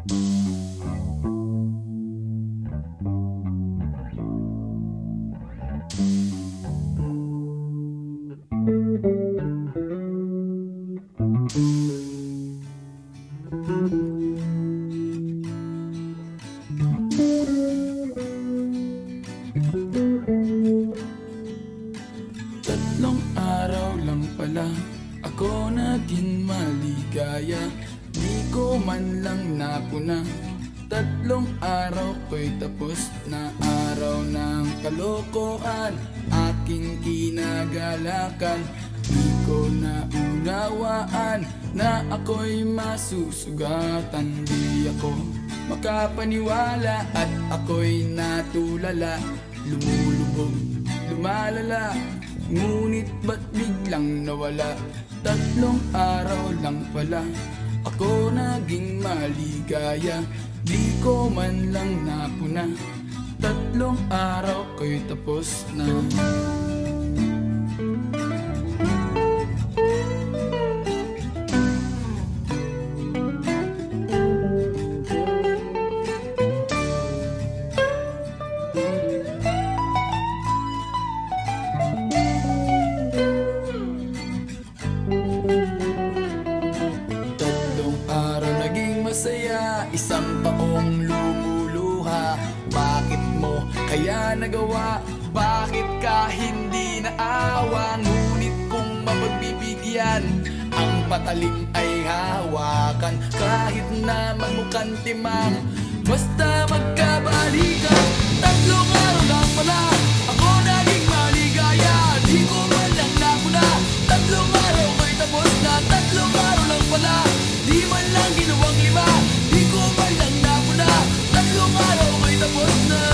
Tatlong araw lang pala Ako naging maligaya man lang napuna. Tatlong araw ko'y tapos na araw ng kalokohan. Aking kinagalakan Di ko naunawaan Na ako'y masusugatan. Di ako makapaniwala At ako'y natulala. Lumulubog, lumalala Ngunit ba't biglang nawala? Tatlong araw lang pala Ako naging maligaya. Di ko man lang napuna. Tatlong araw ko'y tapos na Bakit mo kaya nagawa? Bakit ka hindi naawa? Ngunit kung mapagbibigyan Ang patalim ay hawakan Kahit na magmukhang timang Basta magkabalikan Tatlong araw lang pala Ako naging maligaya Di ko man lang napuna Tatlong araw ay tapos na Tatlong araw lang pala Di man lang ginawa the wood now.